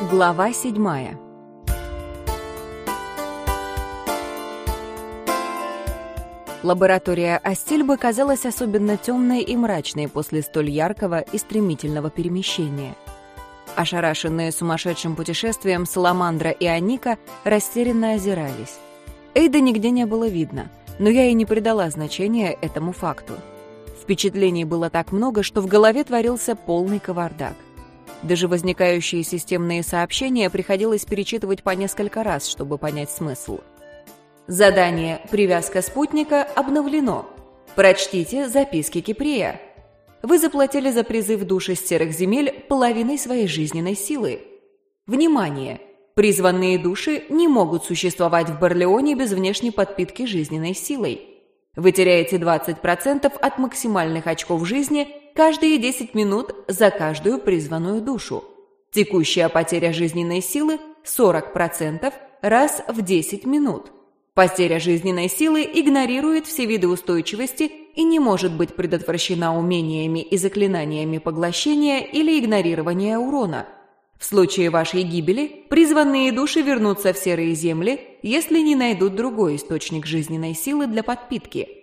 Глава седьмая Лаборатория Астильбы казалась особенно темной и мрачной после столь яркого и стремительного перемещения. Ошарашенные сумасшедшим путешествием Саламандра и Аника растерянно озирались. Эйда нигде не было видно, но я и не придала значения этому факту. Впечатлений было так много, что в голове творился полный кавардак. Даже возникающие системные сообщения приходилось перечитывать по несколько раз, чтобы понять смысл. Задание «Привязка спутника» обновлено. Прочтите записки Киприя. Вы заплатили за призыв души с серых земель половиной своей жизненной силы. Внимание! Призванные души не могут существовать в Барлеоне без внешней подпитки жизненной силой. Вы теряете 20% от максимальных очков жизни каждые 10 минут за каждую призванную душу. Текущая потеря жизненной силы 40% раз в 10 минут. Потеря жизненной силы игнорирует все виды устойчивости и не может быть предотвращена умениями и заклинаниями поглощения или игнорирования урона – в случае вашей гибели призванные души вернутся в серые земли, если не найдут другой источник жизненной силы для подпитки.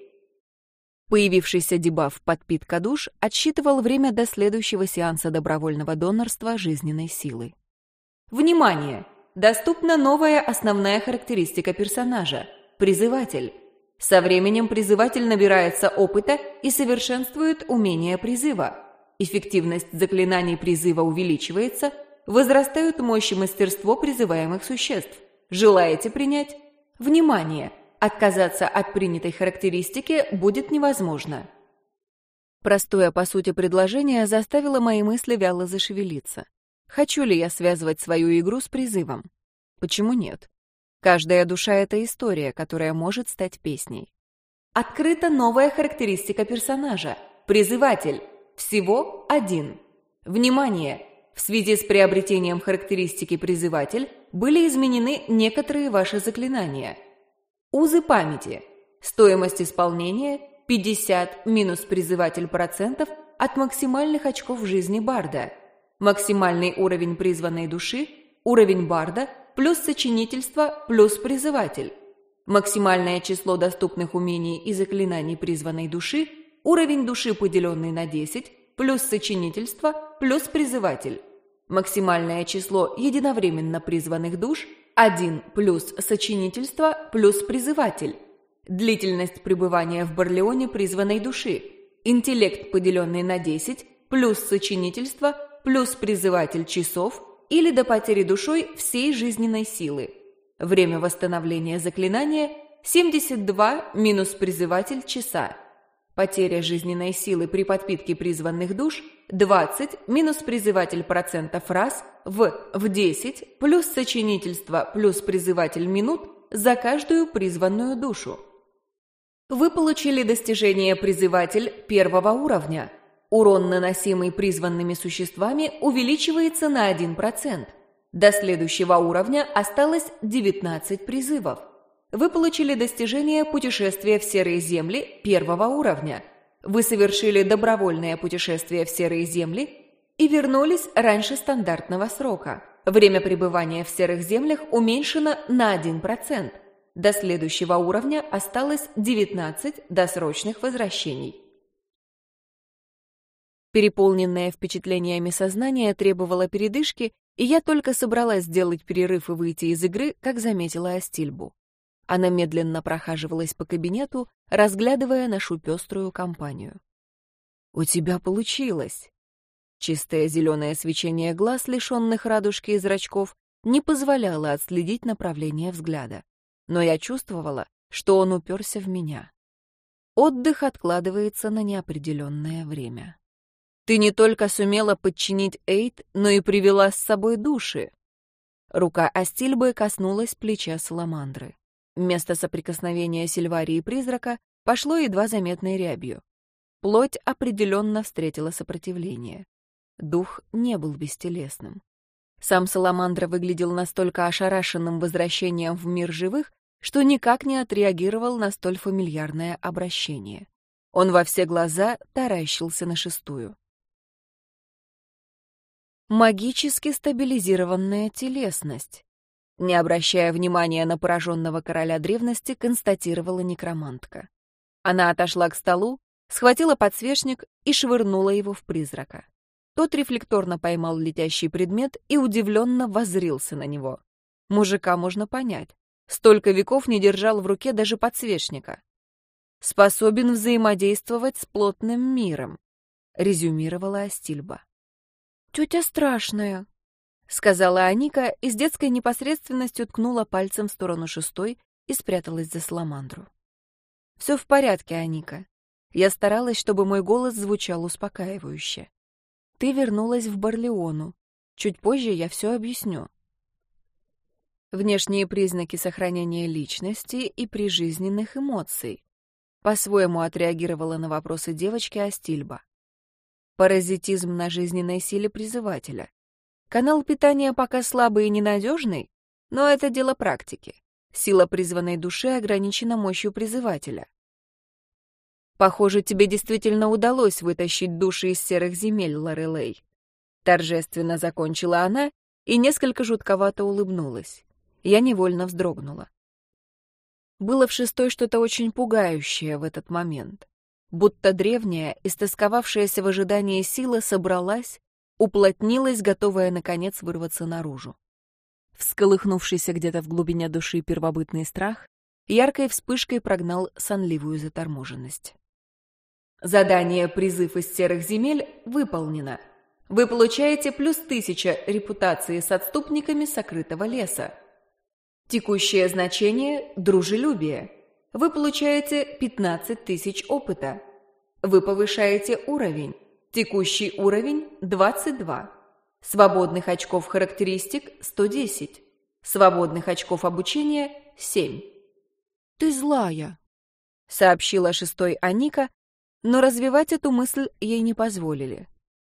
Появившийся дебаф «Подпитка душ» отсчитывал время до следующего сеанса добровольного донорства жизненной силы. Внимание! Доступна новая основная характеристика персонажа – призыватель. Со временем призыватель набирается опыта и совершенствует умение призыва. Эффективность заклинаний призыва увеличивается – возрастают мощь и мастерство призываемых существ. Желаете принять? Внимание! Отказаться от принятой характеристики будет невозможно. Простое, по сути, предложение заставило мои мысли вяло зашевелиться. Хочу ли я связывать свою игру с призывом? Почему нет? Каждая душа — это история, которая может стать песней. Открыта новая характеристика персонажа — призыватель. Всего один. Внимание! В связи с приобретением характеристики «призыватель» были изменены некоторые ваши заклинания. Узы памяти. Стоимость исполнения 50 минус призыватель процентов от максимальных очков жизни Барда. Максимальный уровень призванной души, уровень Барда плюс сочинительство плюс призыватель. Максимальное число доступных умений и заклинаний призванной души, уровень души, поделенный на 10, плюс сочинительство, плюс призыватель. Максимальное число единовременно призванных душ – 1 плюс сочинительство плюс призыватель. Длительность пребывания в Барлеоне призванной души. Интеллект, поделенный на 10, плюс сочинительство плюс призыватель часов или до потери душой всей жизненной силы. Время восстановления заклинания – 72 минус призыватель часа. Потеря жизненной силы при подпитке призванных душ 20 минус призыватель процентов раз в в 10 плюс сочинительство плюс призыватель минут за каждую призванную душу. Вы получили достижение призыватель первого уровня. Урон, наносимый призванными существами, увеличивается на 1%. До следующего уровня осталось 19 призывов. Вы получили достижение путешествия в серые земли первого уровня. Вы совершили добровольное путешествие в серые земли и вернулись раньше стандартного срока. Время пребывания в серых землях уменьшено на 1%. До следующего уровня осталось 19 досрочных возвращений. Переполненное впечатлениями сознание требовало передышки, и я только собралась сделать перерыв и выйти из игры, как заметила Астильбу. Она медленно прохаживалась по кабинету, разглядывая нашу пеструю компанию. «У тебя получилось!» Чистое зеленое свечение глаз, лишенных радужки и зрачков, не позволяло отследить направление взгляда. Но я чувствовала, что он уперся в меня. Отдых откладывается на неопределенное время. Ты не только сумела подчинить Эйд, но и привела с собой души. Рука Астильбы коснулась плеча Саламандры. Место соприкосновения Сильварии и призрака пошло едва заметной рябью. Плоть определенно встретила сопротивление. Дух не был бестелесным. Сам Саламандра выглядел настолько ошарашенным возвращением в мир живых, что никак не отреагировал на столь фамильярное обращение. Он во все глаза таращился на шестую. магически стабилизированная телесность. Не обращая внимания на пораженного короля древности, констатировала некромантка. Она отошла к столу, схватила подсвечник и швырнула его в призрака. Тот рефлекторно поймал летящий предмет и удивленно воззрился на него. Мужика можно понять. Столько веков не держал в руке даже подсвечника. Способен взаимодействовать с плотным миром, резюмировала Астильба. «Тетя страшная», — сказала Аника и с детской непосредственностью ткнула пальцем в сторону шестой и спряталась за саламандру. «Все в порядке, Аника. Я старалась, чтобы мой голос звучал успокаивающе. Ты вернулась в Барлеону. Чуть позже я все объясню. Внешние признаки сохранения личности и прижизненных эмоций. По-своему отреагировала на вопросы девочки Астильба. Паразитизм на жизненной силе призывателя. Канал питания пока слабый и ненадежный, но это дело практики. Сила призванной души ограничена мощью призывателя. Похоже, тебе действительно удалось вытащить души из серых земель, Лорелей. Торжественно закончила она и несколько жутковато улыбнулась. Я невольно вздрогнула. Было в шестой что-то очень пугающее в этот момент. Будто древняя, истосковавшаяся в ожидании сила собралась, уплотнилась, готовая, наконец, вырваться наружу. Всколыхнувшийся где-то в глубине души первобытный страх яркой вспышкой прогнал сонливую заторможенность. Задание «Призыв из серых земель» выполнено. Вы получаете плюс тысяча репутации с отступниками сокрытого леса. Текущее значение – дружелюбие. Вы получаете 15 тысяч опыта. Вы повышаете уровень. Текущий уровень – 22. Свободных очков характеристик – 110. Свободных очков обучения – 7. «Ты злая», — сообщила шестой Аника, но развивать эту мысль ей не позволили.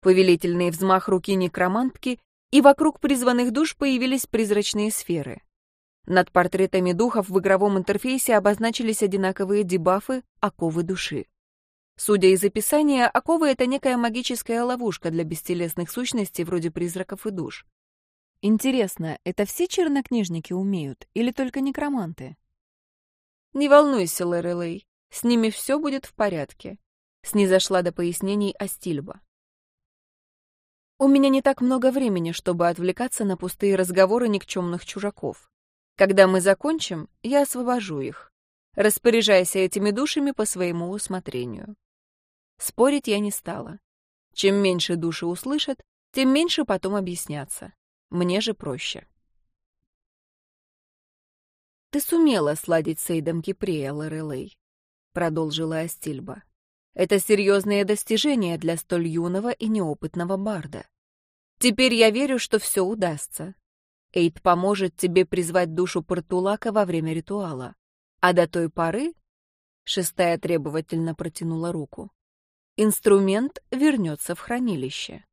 Повелительный взмах руки некромантки, и вокруг призванных душ появились призрачные сферы. Над портретами духов в игровом интерфейсе обозначились одинаковые дебафы «Оковы души». Судя из описания, оковы — это некая магическая ловушка для бестелесных сущностей вроде призраков и душ. Интересно, это все чернокнижники умеют или только некроманты? Не волнуйся, Лорелей, с ними все будет в порядке снизошла до пояснений Астильба. У меня не так много времени, чтобы отвлекаться на пустые разговоры никчемных чужаков. Когда мы закончим, я освобожу их. Распоряжайся этими душами по своему усмотрению. Спорить я не стала. Чем меньше души услышат, тем меньше потом объясняться. Мне же проще. «Ты сумела сладить с Эйдом Кипрея, Лорелей», — продолжила Астильба. Это серьезное достижение для столь юного и неопытного барда. Теперь я верю, что все удастся. Эйд поможет тебе призвать душу Портулака во время ритуала. А до той поры... Шестая требовательно протянула руку. Инструмент вернется в хранилище.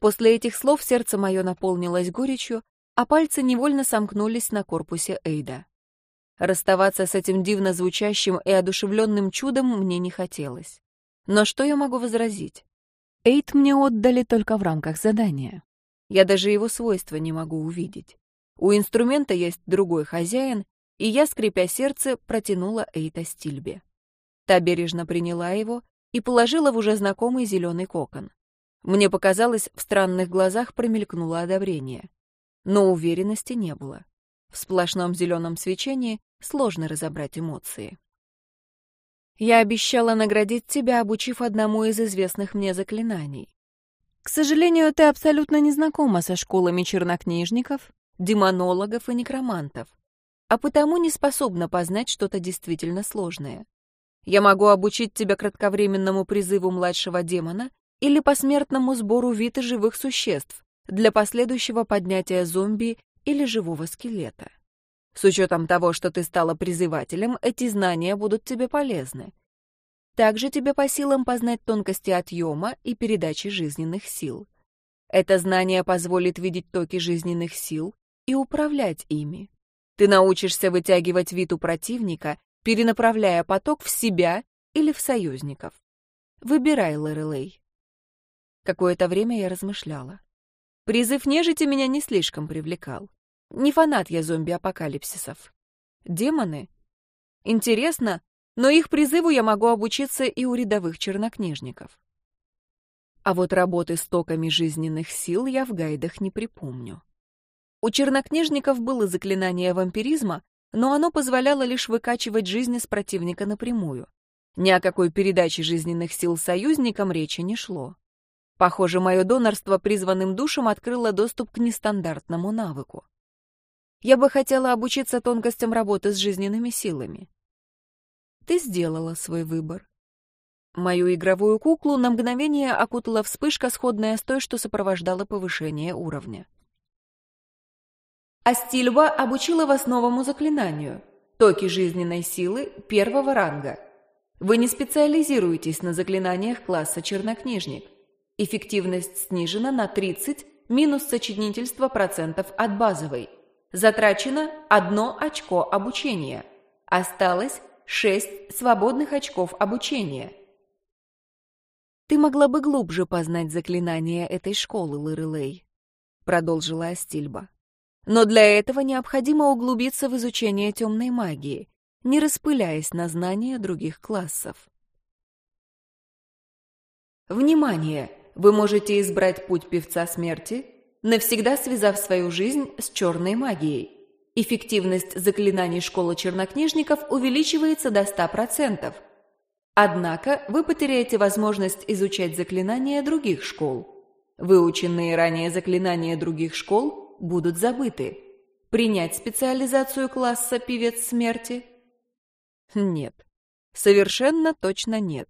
После этих слов сердце мое наполнилось горечью, а пальцы невольно сомкнулись на корпусе Эйда. Расставаться с этим дивно звучащим и одушевленным чудом мне не хотелось. Но что я могу возразить? Эйт мне отдали только в рамках задания. Я даже его свойства не могу увидеть. У инструмента есть другой хозяин, и я, скрипя сердце, протянула Эйта Стильбе. Та бережно приняла его и положила в уже знакомый зеленый кокон. Мне показалось, в странных глазах промелькнуло одобрение. Но уверенности не было. В сплошном зеленом свечении сложно разобрать эмоции. Я обещала наградить тебя, обучив одному из известных мне заклинаний. К сожалению, ты абсолютно не знакома со школами чернокнижников, демонологов и некромантов, а потому не способна познать что-то действительно сложное. Я могу обучить тебя кратковременному призыву младшего демона или посмертному сбору вида живых существ для последующего поднятия зомби или живого скелета. С учетом того, что ты стала призывателем, эти знания будут тебе полезны. Также тебе по силам познать тонкости отъема и передачи жизненных сил. Это знание позволит видеть токи жизненных сил и управлять ими. Ты научишься вытягивать вид у противника, перенаправляя поток в себя или в союзников. Выбирай, Лорелей. Какое-то время я размышляла. Призыв нежити меня не слишком привлекал. Не фанат я зомби-апокалипсисов. Демоны? Интересно, но их призыву я могу обучиться и у рядовых чернокнижников. А вот работы с токами жизненных сил я в гайдах не припомню. У чернокнижников было заклинание вампиризма, но оно позволяло лишь выкачивать жизнь из противника напрямую. Ни о какой передаче жизненных сил союзникам речи не шло. Похоже, мое донорство призванным душам открыло доступ к нестандартному навыку. Я бы хотела обучиться тонкостям работы с жизненными силами. Ты сделала свой выбор. Мою игровую куклу на мгновение окутала вспышка, сходная с той, что сопровождала повышение уровня. Астильба обучила вас новому заклинанию — токи жизненной силы первого ранга. Вы не специализируетесь на заклинаниях класса чернокнижник. Эффективность снижена на 30 минус сочинительство процентов от базовой. Затрачено одно очко обучения. Осталось 6 свободных очков обучения. «Ты могла бы глубже познать заклинания этой школы, Лырылей», — продолжила Астильба. «Но для этого необходимо углубиться в изучение темной магии, не распыляясь на знания других классов». Внимание! Вы можете избрать путь певца смерти, навсегда связав свою жизнь с черной магией. Эффективность заклинаний школы чернокнижников увеличивается до 100%. Однако вы потеряете возможность изучать заклинания других школ. Выученные ранее заклинания других школ будут забыты. Принять специализацию класса «Певец смерти»? Нет. Совершенно точно нет.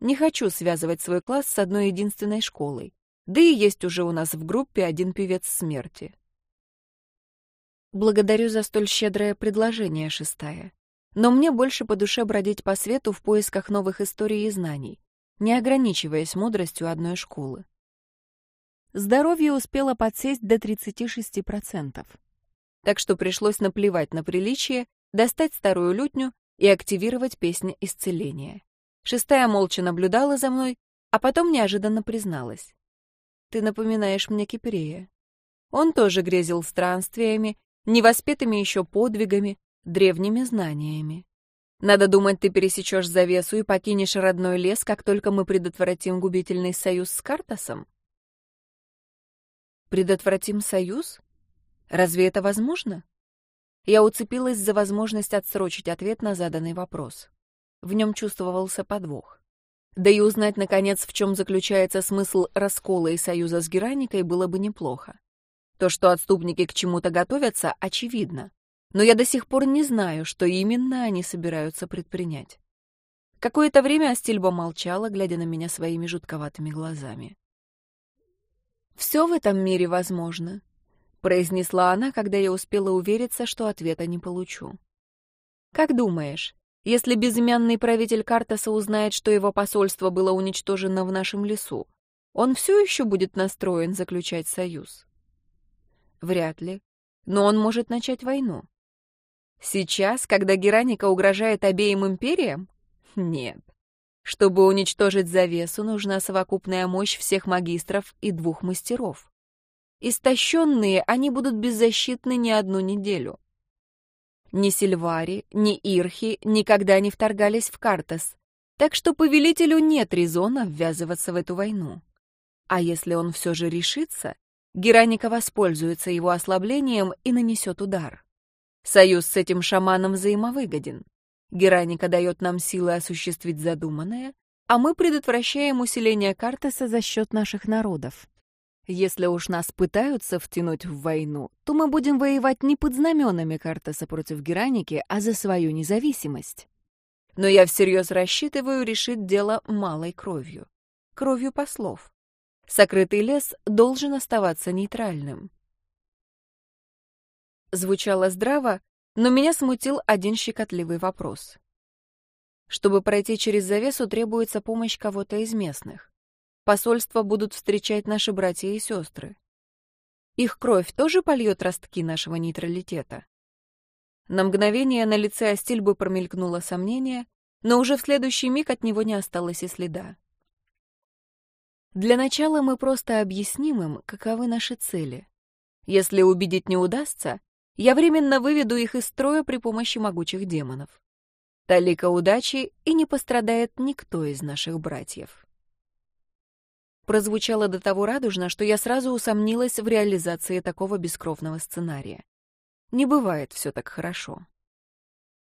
Не хочу связывать свой класс с одной единственной школой. Да и есть уже у нас в группе один певец смерти. Благодарю за столь щедрое предложение, шестая но мне больше по душе бродить по свету в поисках новых историй и знаний, не ограничиваясь мудростью одной школы. Здоровье успело подсесть до 36%. Так что пришлось наплевать на приличие, достать старую лютню и активировать песню исцеления. Шестая молча наблюдала за мной, а потом неожиданно призналась. «Ты напоминаешь мне Кипрея. Он тоже грезил странствиями, невоспетыми еще подвигами, древними знаниями. Надо думать, ты пересечешь завесу и покинешь родной лес, как только мы предотвратим губительный союз с Картасом? Предотвратим союз? Разве это возможно? Я уцепилась за возможность отсрочить ответ на заданный вопрос. В нем чувствовался подвох. Да и узнать, наконец, в чем заключается смысл раскола и союза с Гераникой, было бы неплохо. То, что отступники к чему-то готовятся, очевидно но я до сих пор не знаю, что именно они собираются предпринять. Какое-то время Астильба молчала, глядя на меня своими жутковатыми глазами. «Все в этом мире возможно», — произнесла она, когда я успела увериться, что ответа не получу. «Как думаешь, если безымянный правитель Картаса узнает, что его посольство было уничтожено в нашем лесу, он все еще будет настроен заключать союз?» «Вряд ли. Но он может начать войну. Сейчас, когда Гераника угрожает обеим империям? Нет. Чтобы уничтожить завесу, нужна совокупная мощь всех магистров и двух мастеров. Истощенные они будут беззащитны не одну неделю. Ни Сильвари, ни Ирхи никогда не вторгались в Картес, так что повелителю нет резона ввязываться в эту войну. А если он все же решится, Гераника воспользуется его ослаблением и нанесет удар. Союз с этим шаманом взаимовыгоден. Гераника дает нам силы осуществить задуманное, а мы предотвращаем усиление Картеса за счет наших народов. Если уж нас пытаются втянуть в войну, то мы будем воевать не под знаменами Картеса против Гераники, а за свою независимость. Но я всерьез рассчитываю решить дело малой кровью. Кровью послов. Сокрытый лес должен оставаться нейтральным. Звучало здраво, но меня смутил один щекотливый вопрос. Чтобы пройти через завесу, требуется помощь кого-то из местных. Посольства будут встречать наши братья и сестры. Их кровь тоже польет ростки нашего нейтралитета. На мгновение на лице Астильбы промелькнуло сомнение, но уже в следующий миг от него не осталось и следа. Для начала мы просто объясним им, каковы наши цели. Если убедить не удастся, я временно выведу их из строя при помощи могучих демонов. Талика удачи, и не пострадает никто из наших братьев. Прозвучало до того радужно, что я сразу усомнилась в реализации такого бескровного сценария. Не бывает все так хорошо.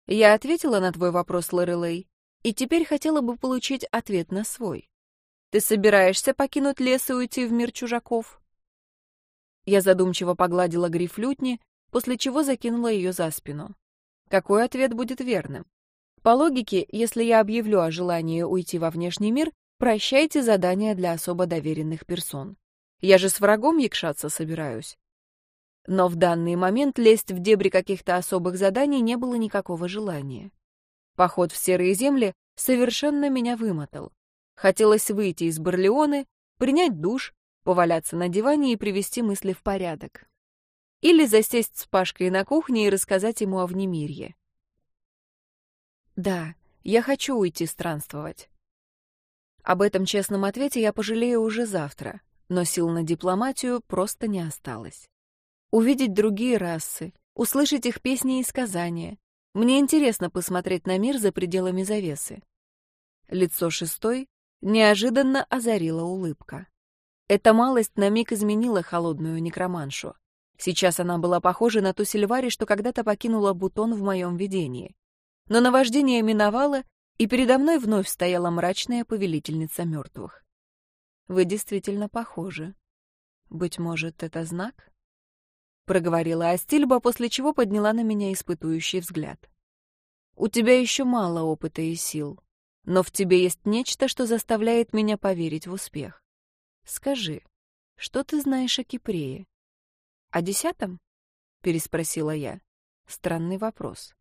Я ответила на твой вопрос, Лорелей, и теперь хотела бы получить ответ на свой. Ты собираешься покинуть лес и уйти в мир чужаков? Я задумчиво погладила гриф лютни, после чего закинула ее за спину. Какой ответ будет верным? По логике, если я объявлю о желании уйти во внешний мир, прощайте задания для особо доверенных персон. Я же с врагом якшаться собираюсь. Но в данный момент лезть в дебри каких-то особых заданий не было никакого желания. Поход в серые земли совершенно меня вымотал. Хотелось выйти из Барлеоны, принять душ, поваляться на диване и привести мысли в порядок. Или засесть с Пашкой на кухне и рассказать ему о внемирье. Да, я хочу уйти странствовать. Об этом честном ответе я пожалею уже завтра, но сил на дипломатию просто не осталось. Увидеть другие расы, услышать их песни и сказания. Мне интересно посмотреть на мир за пределами завесы. Лицо шестой Неожиданно озарила улыбка. Эта малость на миг изменила холодную некроманшу. Сейчас она была похожа на ту Сильвари, что когда-то покинула бутон в моем видении. Но наваждение миновало, и передо мной вновь стояла мрачная повелительница мертвых. Вы действительно похожи. Быть может, это знак? Проговорила Астильба, после чего подняла на меня испытующий взгляд. У тебя еще мало опыта и сил. Но в тебе есть нечто, что заставляет меня поверить в успех. Скажи, что ты знаешь о Кипрее? О десятом? Переспросила я. Странный вопрос.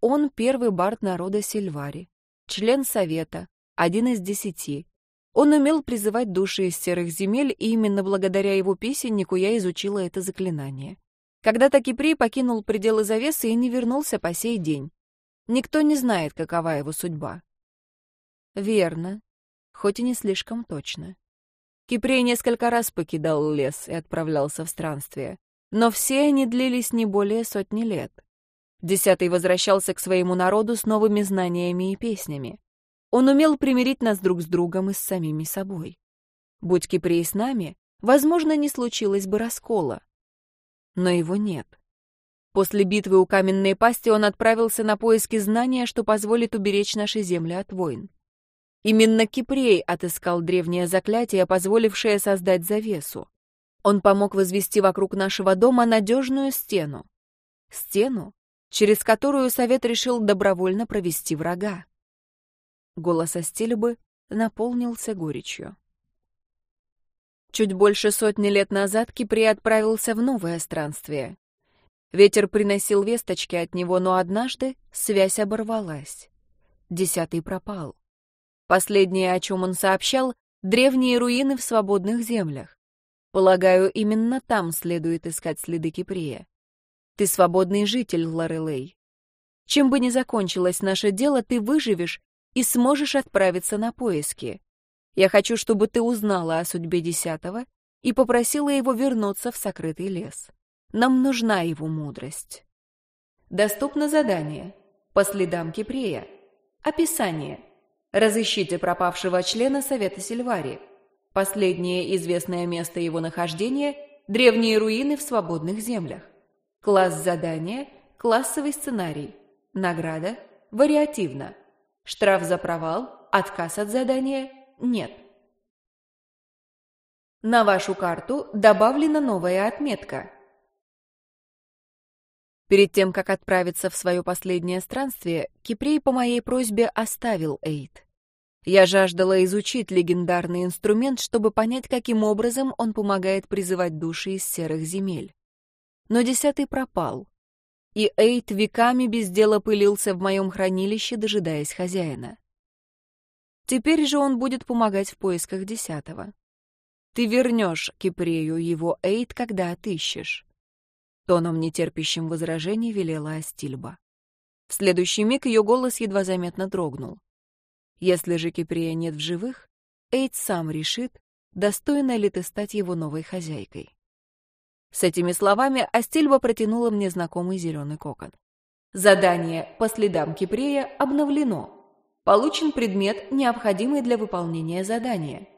Он первый бард народа Сильвари, член совета, один из десяти. Он умел призывать души из серых земель, и именно благодаря его песеннику я изучила это заклинание. Когда-то Кипрей покинул пределы завесы и не вернулся по сей день. Никто не знает, какова его судьба. Верно, хоть и не слишком точно. Кипрей несколько раз покидал лес и отправлялся в странствие, но все они длились не более сотни лет. Десятый возвращался к своему народу с новыми знаниями и песнями. Он умел примирить нас друг с другом и с самими собой. Будь Кипрей с нами, возможно, не случилось бы раскола. Но его нет. После битвы у каменной пасти он отправился на поиски знания, что позволит уберечь наши земли от войн. Именно Кипрей отыскал древнее заклятие, позволившее создать завесу. Он помог возвести вокруг нашего дома надежную стену. Стену, через которую совет решил добровольно провести врага. Голос Астильбы наполнился горечью. Чуть больше сотни лет назад Кипрей отправился в новое странствие. Ветер приносил весточки от него, но однажды связь оборвалась. Десятый пропал. Последнее, о чем он сообщал, — древние руины в свободных землях. Полагаю, именно там следует искать следы Киприя. Ты свободный житель, Лорелей. Чем бы ни закончилось наше дело, ты выживешь и сможешь отправиться на поиски. Я хочу, чтобы ты узнала о судьбе десятого и попросила его вернуться в сокрытый лес. Нам нужна его мудрость. Доступно задание. По следам Кипрея. Описание. Разыщите пропавшего члена Совета Сильвари. Последнее известное место его нахождения – древние руины в свободных землях. Класс задания – классовый сценарий. Награда – вариативно. Штраф за провал, отказ от задания – нет. На вашу карту добавлена новая отметка – Перед тем, как отправиться в свое последнее странствие, Кипрей по моей просьбе оставил Эйд. Я жаждала изучить легендарный инструмент, чтобы понять, каким образом он помогает призывать души из серых земель. Но десятый пропал, и Эйд веками без дела пылился в моем хранилище, дожидаясь хозяина. Теперь же он будет помогать в поисках десятого. Ты вернешь Кипрею его Эйд, когда отыщешь. Тоном, нетерпящим возражений, велела Астильба. В следующий миг ее голос едва заметно дрогнул. Если же Киприя нет в живых, Эйд сам решит, достойна ли ты стать его новой хозяйкой. С этими словами Астильба протянула мне знакомый зеленый кокон. Задание по следам Кипрея обновлено. Получен предмет, необходимый для выполнения задания.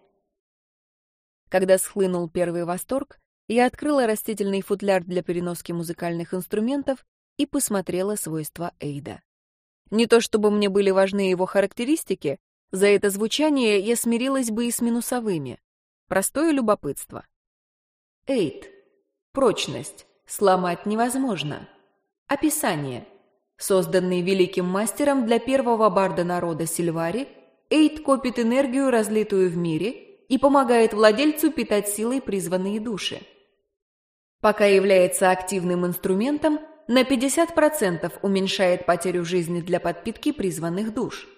Когда схлынул первый восторг, я открыла растительный футляр для переноски музыкальных инструментов и посмотрела свойства Эйда. Не то чтобы мне были важны его характеристики, за это звучание я смирилась бы и с минусовыми. Простое любопытство. Эйд. Прочность. Сломать невозможно. Описание. Созданный великим мастером для первого барда народа Сильвари, Эйд копит энергию, разлитую в мире, и помогает владельцу питать силой призванные души. Пока является активным инструментом, на 50% уменьшает потерю жизни для подпитки призванных душ.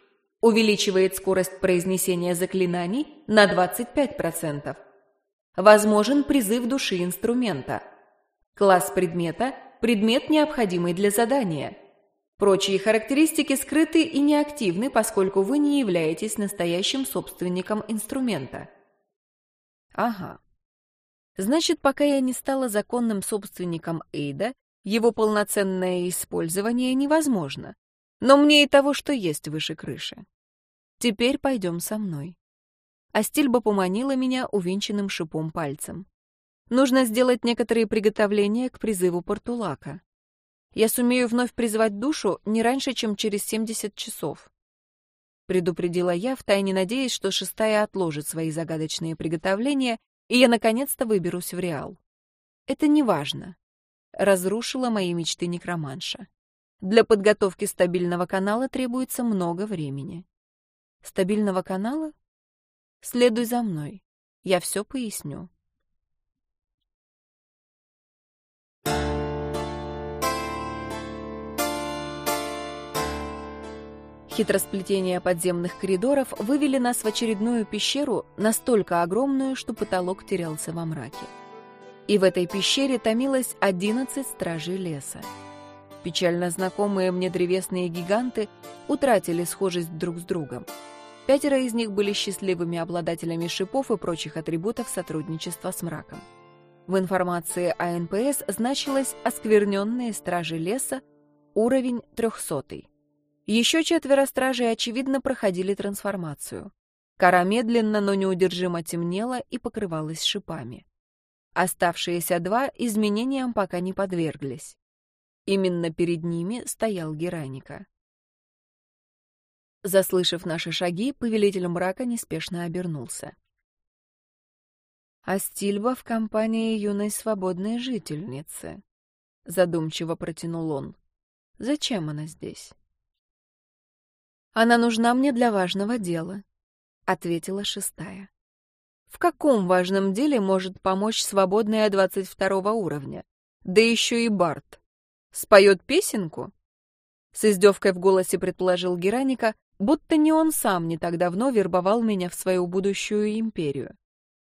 Увеличивает скорость произнесения заклинаний на 25%. Возможен призыв души инструмента. Класс предмета – предмет, необходимый для задания. Прочие характеристики скрыты и неактивны, поскольку вы не являетесь настоящим собственником инструмента. Ага. Значит, пока я не стала законным собственником Эйда, его полноценное использование невозможно. Но мне и того, что есть выше крыши. Теперь пойдем со мной. Астильба поманила меня увенчанным шипом пальцем. Нужно сделать некоторые приготовления к призыву Портулака. Я сумею вновь призвать душу не раньше, чем через 70 часов. Предупредила я, втайне надеясь, что шестая отложит свои загадочные приготовления, и я наконец-то выберусь в Реал. Это не важно разрушила мои мечты некроманша. Для подготовки стабильного канала требуется много времени. Стабильного канала? Следуй за мной. Я все поясню. Хитросплетение подземных коридоров вывели нас в очередную пещеру, настолько огромную, что потолок терялся во мраке и в этой пещере томилось одиннадцать стражей леса. Печально знакомые мне древесные гиганты утратили схожесть друг с другом. Пятеро из них были счастливыми обладателями шипов и прочих атрибутов сотрудничества с мраком. В информации о НПС значилось «Оскверненные стражи леса», уровень трехсотый. Еще четверо стражей, очевидно, проходили трансформацию. Кора медленно, но неудержимо темнела и покрывалась шипами. Оставшиеся два изменениям пока не подверглись. Именно перед ними стоял Гераника. Заслышав наши шаги, повелитель мрака неспешно обернулся. «Астильба в компании юной свободной жительницы», — задумчиво протянул он. «Зачем она здесь?» «Она нужна мне для важного дела», — ответила шестая. В каком важном деле может помочь свободная 22 уровня? Да еще и Барт. Споет песенку? С издевкой в голосе предположил Гераника, будто не он сам не так давно вербовал меня в свою будущую империю.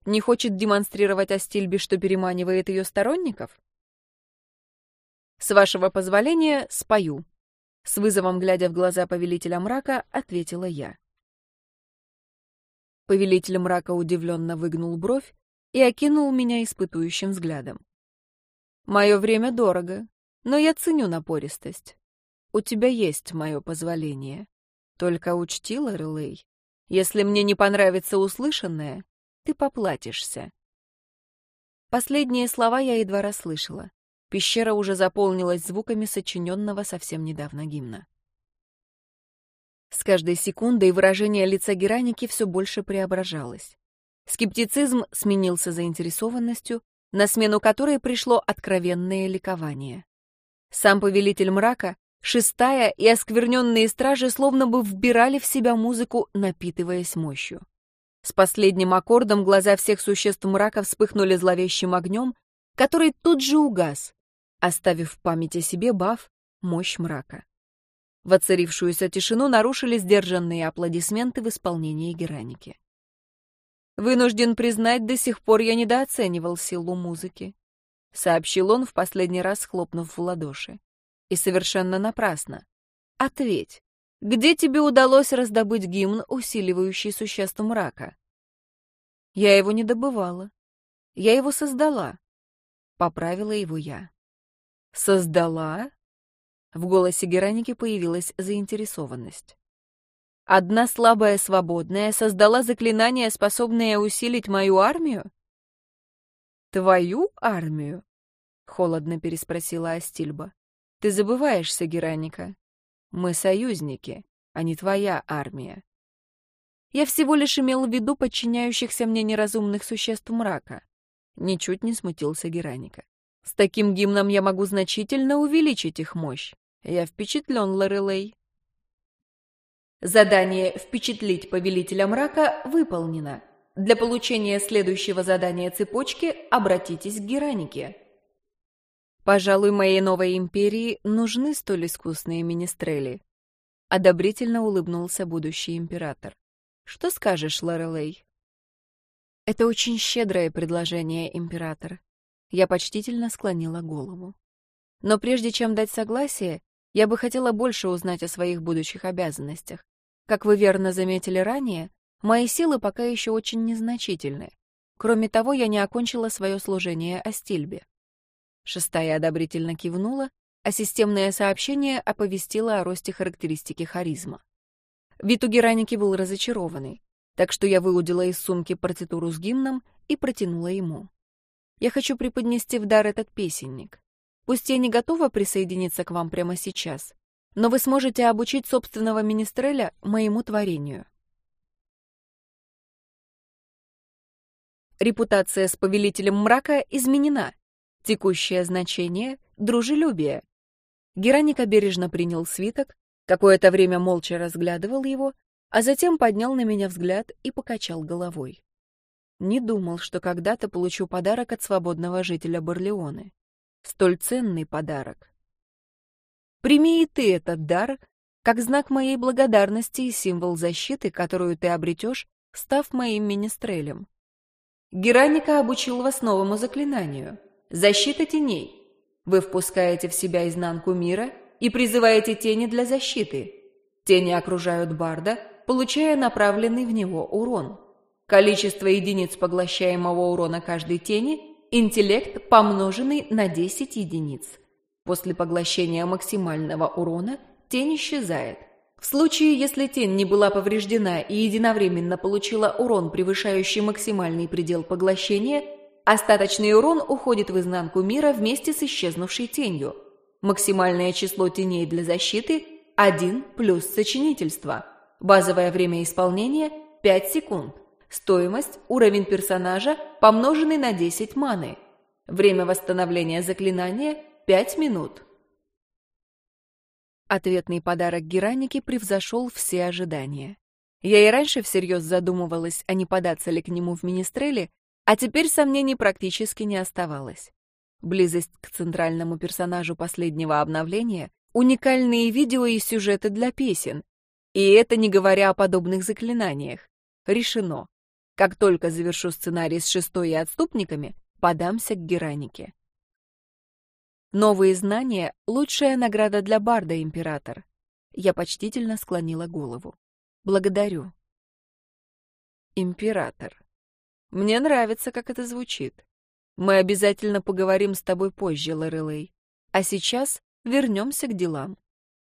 Не хочет демонстрировать Астильбе, что переманивает ее сторонников? С вашего позволения, спою. С вызовом глядя в глаза повелителя мрака, ответила я. Повелитель мрака удивленно выгнул бровь и окинул меня испытующим взглядом. «Мое время дорого, но я ценю напористость. У тебя есть мое позволение. Только учти, Лорелей, если мне не понравится услышанное, ты поплатишься». Последние слова я едва расслышала. Пещера уже заполнилась звуками сочиненного совсем недавно гимна. С каждой секундой выражение лица Гераники все больше преображалось. Скептицизм сменился заинтересованностью, на смену которой пришло откровенное ликование. Сам повелитель мрака, шестая и оскверненные стражи словно бы вбирали в себя музыку, напитываясь мощью. С последним аккордом глаза всех существ мрака вспыхнули зловещим огнем, который тут же угас, оставив в памяти себе баф «Мощь мрака». Воцарившуюся тишину нарушили сдержанные аплодисменты в исполнении Гераники. «Вынужден признать, до сих пор я недооценивал силу музыки», — сообщил он в последний раз, хлопнув в ладоши. «И совершенно напрасно. Ответь, где тебе удалось раздобыть гимн, усиливающий существ мрака? Я его не добывала. Я его создала. Поправила его я. Создала? В голосе Гераники появилась заинтересованность. Одна слабая свободная создала заклинание, способное усилить мою армию? Твою армию? Холодно переспросила Астильба. Ты забываешься, Гераника. Мы союзники, а не твоя армия. Я всего лишь имел в виду подчиняющихся мне неразумных существ мрака. Ничуть не смутился Гераника. С таким гимном я могу значительно увеличить их мощь. Я впечатлен, Лорелей. Задание «Впечатлить повелителя мрака» выполнено. Для получения следующего задания цепочки обратитесь к Геранике. Пожалуй, моей новой империи нужны столь искусные министрели. Одобрительно улыбнулся будущий император. Что скажешь, Лорелей? Это очень щедрое предложение, император. Я почтительно склонила голову. Но прежде чем дать согласие, я бы хотела больше узнать о своих будущих обязанностях. Как вы верно заметили ранее, мои силы пока еще очень незначительны. Кроме того, я не окончила свое служение Астильбе. Шестая одобрительно кивнула, а системное сообщение оповестило о росте характеристики харизма. Вид у Гераники был разочарованный так что я выудила из сумки партитуру с гимном и протянула ему. Я хочу преподнести в дар этот песенник. Пусть я не готова присоединиться к вам прямо сейчас, но вы сможете обучить собственного министреля моему творению. Репутация с повелителем мрака изменена. Текущее значение — дружелюбие. Гераника бережно принял свиток, какое-то время молча разглядывал его, а затем поднял на меня взгляд и покачал головой. Не думал, что когда-то получу подарок от свободного жителя Барлеоны. Столь ценный подарок. Прими и ты этот дар, как знак моей благодарности и символ защиты, которую ты обретешь, став моим министрелем. Гераника обучил вас новому заклинанию — защита теней. Вы впускаете в себя изнанку мира и призываете тени для защиты. Тени окружают Барда — получая направленный в него урон. Количество единиц поглощаемого урона каждой тени – интеллект, помноженный на 10 единиц. После поглощения максимального урона тень исчезает. В случае, если тень не была повреждена и единовременно получила урон, превышающий максимальный предел поглощения, остаточный урон уходит в изнанку мира вместе с исчезнувшей тенью. Максимальное число теней для защиты – 1 плюс сочинительство – Базовое время исполнения – 5 секунд. Стоимость – уровень персонажа, помноженный на 10 маны. Время восстановления заклинания – 5 минут. Ответный подарок Гераники превзошел все ожидания. Я и раньше всерьез задумывалась, а не податься ли к нему в Министреле, а теперь сомнений практически не оставалось. Близость к центральному персонажу последнего обновления, уникальные видео и сюжеты для песен, и это не говоря о подобных заклинаниях. Решено. Как только завершу сценарий с шестой и отступниками, подамся к Геранике. Новые знания — лучшая награда для Барда, император. Я почтительно склонила голову. Благодарю. Император. Мне нравится, как это звучит. Мы обязательно поговорим с тобой позже, Лорелей. А сейчас вернемся к делам.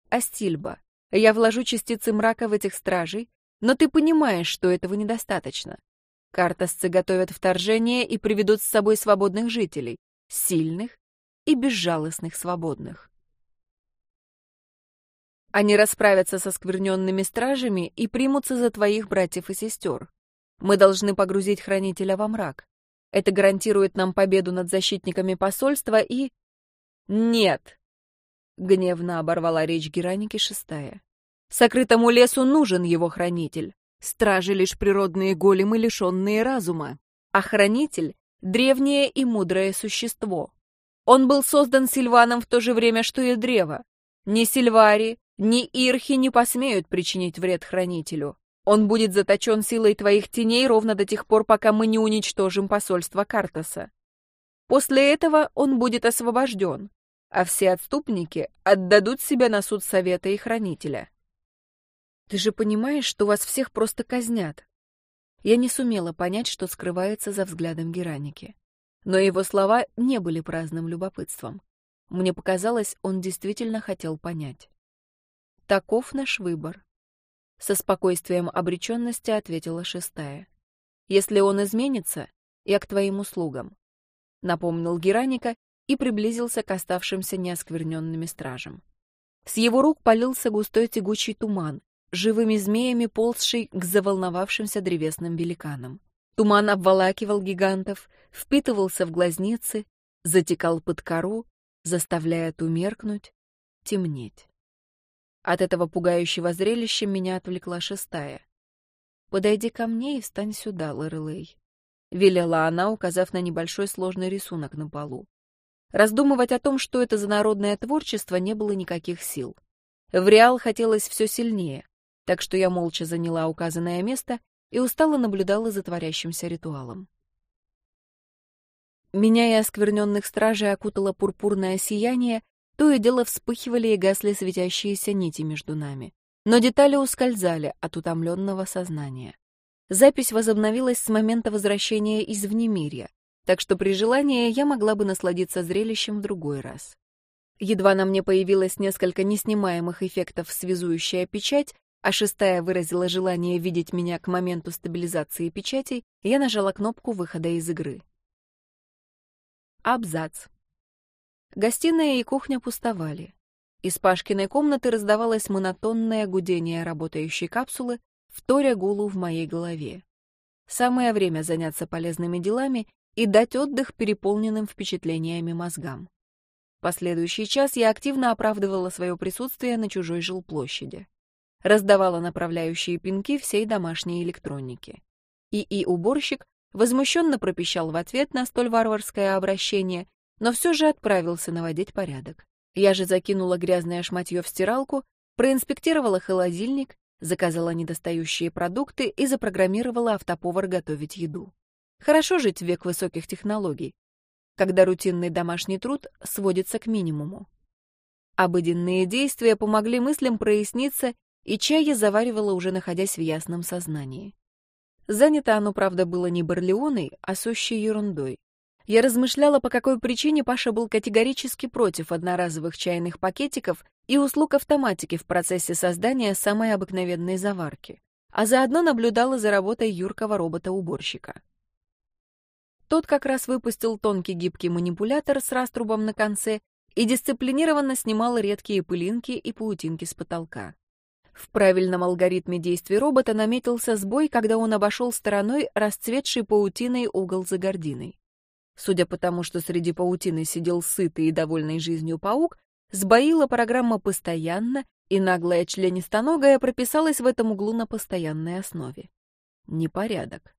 Астильба, я вложу частицы мрака в этих стражей, но ты понимаешь, что этого недостаточно. Картасцы готовят вторжение и приведут с собой свободных жителей, сильных и безжалостных свободных. Они расправятся со скверненными стражами и примутся за твоих братьев и сестер. Мы должны погрузить хранителя во мрак. Это гарантирует нам победу над защитниками посольства и... Нет! Гневно оборвала речь Гераники шестая. Сокрытому лесу нужен его хранитель. Стражи лишь природные големы, лишенные разума. А хранитель — древнее и мудрое существо. Он был создан Сильваном в то же время, что и древо. Ни Сильвари, ни Ирхи не посмеют причинить вред хранителю. Он будет заточен силой твоих теней ровно до тех пор, пока мы не уничтожим посольство Картаса. После этого он будет освобожден, а все отступники отдадут себя на суд Совета и Хранителя. Ты же понимаешь, что вас всех просто казнят? я не сумела понять, что скрывается за взглядом Гераники. Но его слова не были праздным любопытством. Мне показалось, он действительно хотел понять. «Таков наш выбор», — со спокойствием обреченности ответила шестая. «Если он изменится, я к твоим услугам», — напомнил Гераника и приблизился к оставшимся неоскверненными стражам. С его рук полился густой тягучий туман, живыми змеями ползший к заволновавшимся древесным великанам. Туман обволакивал гигантов, впитывался в глазницы, затекал под кору, заставляя ту темнеть. От этого пугающего зрелища меня отвлекла шестая. «Подойди ко мне и встань сюда, Лорелей», — велела она, указав на небольшой сложный рисунок на полу. Раздумывать о том, что это за народное творчество, не было никаких сил. В Реал хотелось все сильнее, так что я молча заняла указанное место и устало наблюдала за творящимся ритуалом. Меня и оскверненных стражей окутало пурпурное сияние, то и дело вспыхивали и гасли светящиеся нити между нами. Но детали ускользали от утомленного сознания. Запись возобновилась с момента возвращения из Внемирья, так что при желании я могла бы насладиться зрелищем в другой раз. Едва на мне появилось несколько неснимаемых эффектов связующая печать, а шестая выразила желание видеть меня к моменту стабилизации печатей, я нажала кнопку выхода из игры. Абзац. Гостиная и кухня пустовали. Из Пашкиной комнаты раздавалось монотонное гудение работающей капсулы, вторя гулу в моей голове. Самое время заняться полезными делами и дать отдых переполненным впечатлениями мозгам. Последующий час я активно оправдывала свое присутствие на чужой жилплощади. Раздавала направляющие пинки всей домашней электроники. ИИ-уборщик возмущенно пропищал в ответ на столь варварское обращение, но все же отправился наводить порядок. Я же закинула грязное шматье в стиралку, проинспектировала холодильник, заказала недостающие продукты и запрограммировала автоповар готовить еду. Хорошо жить в век высоких технологий, когда рутинный домашний труд сводится к минимуму. Обыденные действия помогли мыслям проясниться, и чай я заваривала уже находясь в ясном сознании. Занято оно, правда, было не Барлеоной, а сущей ерундой. Я размышляла, по какой причине Паша был категорически против одноразовых чайных пакетиков и услуг автоматики в процессе создания самой обыкновенной заварки, а заодно наблюдала за работой юркого робота-уборщика. Тот как раз выпустил тонкий гибкий манипулятор с раструбом на конце и дисциплинированно снимал редкие пылинки и паутинки с потолка. В правильном алгоритме действий робота наметился сбой, когда он обошел стороной расцветший паутиной угол за гординой. Судя по тому, что среди паутины сидел сытый и довольный жизнью паук, сбоила программа постоянно, и наглая членистоногая прописалась в этом углу на постоянной основе. Непорядок.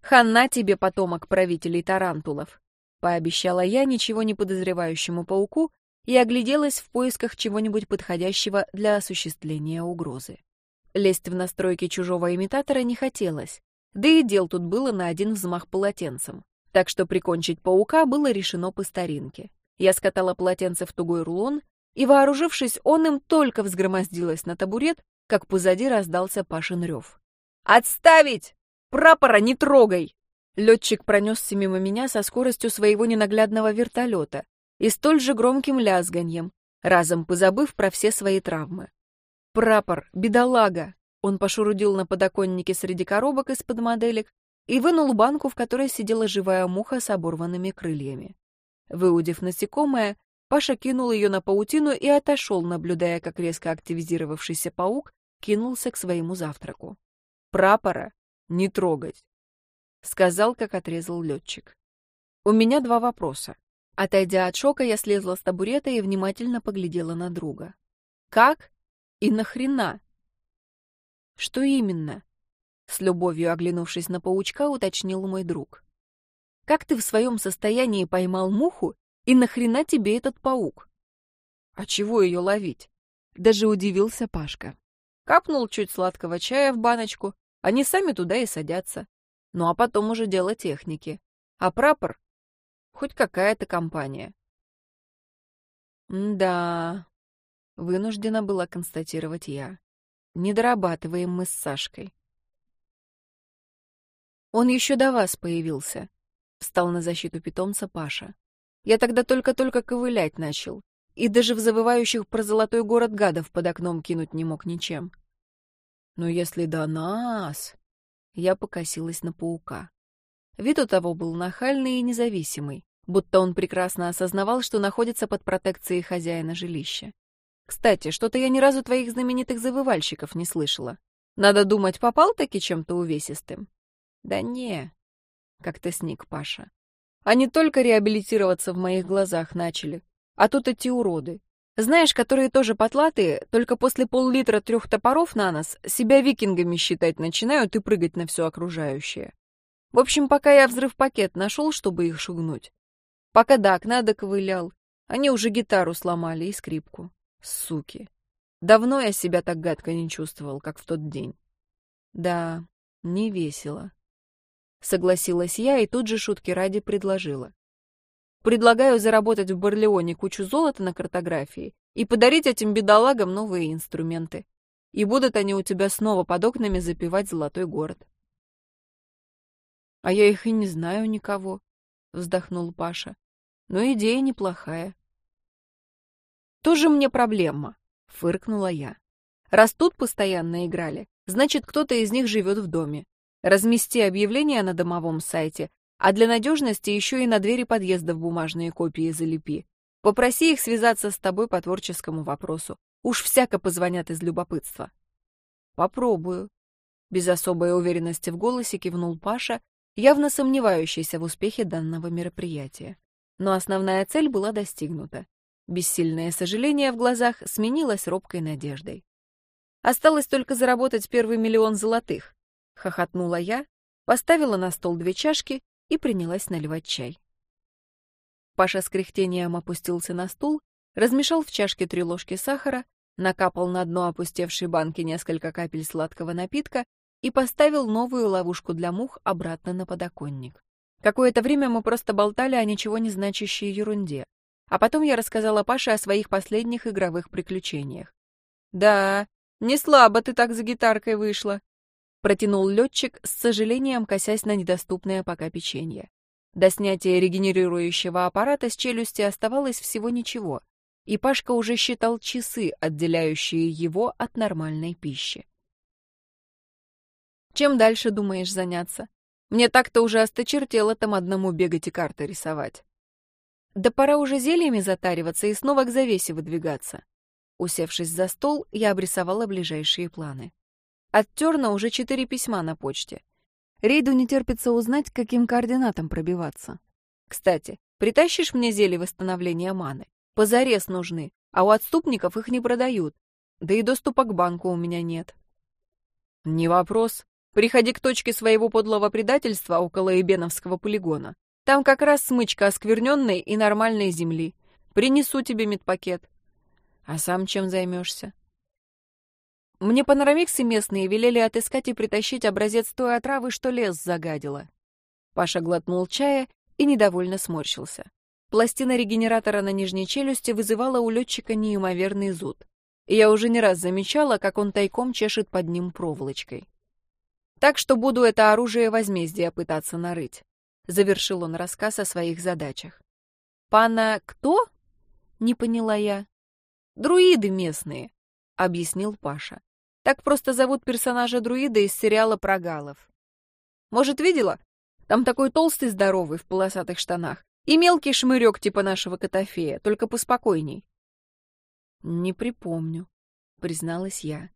«Хана тебе, потомок правителей тарантулов!» — пообещала я ничего не подозревающему пауку, и огляделась в поисках чего-нибудь подходящего для осуществления угрозы. Лезть в настройки чужого имитатора не хотелось, да и дел тут было на один взмах полотенцем, так что прикончить паука было решено по старинке. Я скатала полотенце в тугой рулон, и, вооружившись он им, только взгромоздилась на табурет, как позади раздался Пашин рев. «Отставить! Прапора не трогай!» Летчик пронесся мимо меня со скоростью своего ненаглядного вертолета, и столь же громким лязганьем, разом позабыв про все свои травмы. «Прапор, бедолага!» Он пошурудил на подоконнике среди коробок из-под моделек и вынул банку, в которой сидела живая муха с оборванными крыльями. Выудив насекомое, Паша кинул ее на паутину и отошел, наблюдая, как резко активизировавшийся паук кинулся к своему завтраку. «Прапора не трогать», — сказал, как отрезал летчик. «У меня два вопроса. Отойдя от шока, я слезла с табурета и внимательно поглядела на друга. «Как? И нахрена?» «Что именно?» С любовью оглянувшись на паучка, уточнил мой друг. «Как ты в своем состоянии поймал муху, и нахрена тебе этот паук?» «А чего ее ловить?» Даже удивился Пашка. Капнул чуть сладкого чая в баночку, они сами туда и садятся. Ну а потом уже дело техники. А прапор Хоть какая-то компания. «Да...» — вынуждена была констатировать я. «Не дорабатываем мы с Сашкой». Он еще до вас появился. Встал на защиту питомца Паша. Я тогда только-только ковылять начал. И даже в завывающих про золотой город гадов под окном кинуть не мог ничем. Но если до нас... Я покосилась на паука. Вид у того был нахальный и независимый, будто он прекрасно осознавал, что находится под протекцией хозяина жилища. Кстати, что-то я ни разу твоих знаменитых завывальщиков не слышала. Надо думать, попал таки чем-то увесистым? Да не, как-то сник Паша. Они только реабилитироваться в моих глазах начали. А тут эти уроды. Знаешь, которые тоже потлатые, только после пол-литра трех топоров на нос себя викингами считать начинают и прыгать на все окружающее. В общем, пока я взрыв-пакет нашел, чтобы их шугнуть. Пока до окна доковылял, они уже гитару сломали и скрипку. Суки. Давно я себя так гадко не чувствовал, как в тот день. Да, не весело. Согласилась я и тут же шутки ради предложила. Предлагаю заработать в Барлеоне кучу золота на картографии и подарить этим бедолагам новые инструменты. И будут они у тебя снова под окнами запивать золотой город. А я их и не знаю никого, вздохнул Паша. Но идея неплохая. Тоже мне проблема, фыркнула я. Раз тут постоянно играли, значит, кто-то из них живет в доме. Размести объявление на домовом сайте, а для надежности еще и на двери подъездов бумажные копии залепи. Попроси их связаться с тобой по творческому вопросу. Уж всяко позвонят из любопытства. Попробую. Без особой уверенности в голосе кивнул Паша, явно сомневающийся в успехе данного мероприятия. Но основная цель была достигнута. Бессильное сожаление в глазах сменилось робкой надеждой. Осталось только заработать первый миллион золотых, — хохотнула я, поставила на стол две чашки и принялась наливать чай. Паша с кряхтением опустился на стул, размешал в чашке три ложки сахара, накапал на дно опустевшей банки несколько капель сладкого напитка и поставил новую ловушку для мух обратно на подоконник. Какое-то время мы просто болтали о ничего не значащей ерунде. А потом я рассказала Паше о своих последних игровых приключениях. «Да, не слабо ты так за гитаркой вышла», Протянул летчик, с сожалением косясь на недоступное пока печенье. До снятия регенерирующего аппарата с челюсти оставалось всего ничего, и Пашка уже считал часы, отделяющие его от нормальной пищи. «Чем дальше думаешь заняться? Мне так-то уже осточертело там одному бегать и карты рисовать. Да пора уже зельями затариваться и снова к завесе выдвигаться». Усевшись за стол, я обрисовала ближайшие планы. От Терна уже четыре письма на почте. Рейду не терпится узнать, каким координатам пробиваться. Кстати, притащишь мне зелье восстановления маны? Позарез нужны, а у отступников их не продают. Да и доступа к банку у меня нет. Не вопрос. Приходи к точке своего подлого предательства около Эбеновского полигона. Там как раз смычка оскверненной и нормальной земли. Принесу тебе медпакет. А сам чем займешься? Мне панорамиксы местные велели отыскать и притащить образец той отравы, что лес загадила. Паша глотнул чая и недовольно сморщился. Пластина регенератора на нижней челюсти вызывала у летчика неимоверный зуд. Я уже не раз замечала, как он тайком чешет под ним проволочкой. Так что буду это оружие возмездия пытаться нарыть. Завершил он рассказ о своих задачах. «Пана кто?» — не поняла я. «Друиды местные», — объяснил Паша. Так просто зовут персонажа друида из сериала про галов. Может, видела? Там такой толстый здоровый в полосатых штанах и мелкий шмырек типа нашего котофея, только поспокойней. Не припомню, призналась я.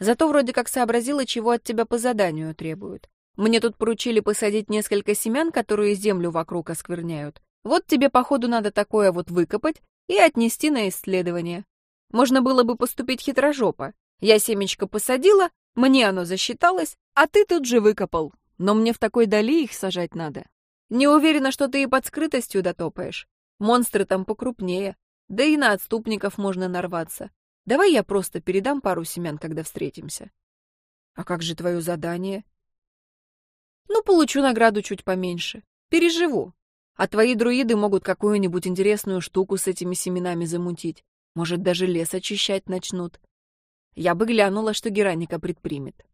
Зато вроде как сообразила, чего от тебя по заданию требуют. Мне тут поручили посадить несколько семян, которые землю вокруг оскверняют. Вот тебе, походу, надо такое вот выкопать и отнести на исследование. Можно было бы поступить хитрожопо, я семечко посадила, мне оно засчиталось, а ты тут же выкопал. Но мне в такой дали их сажать надо. Не уверена, что ты и под скрытостью дотопаешь. Монстры там покрупнее. Да и на отступников можно нарваться. Давай я просто передам пару семян, когда встретимся. А как же твое задание? Ну, получу награду чуть поменьше. Переживу. А твои друиды могут какую-нибудь интересную штуку с этими семенами замутить. Может, даже лес очищать начнут. Я бы глянула, что Гераника предпримет.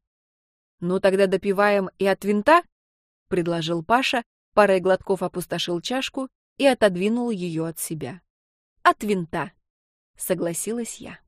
Ну тогда допиваем и от винта? — предложил Паша, парой глотков опустошил чашку и отодвинул ее от себя. «От винта», — согласилась я.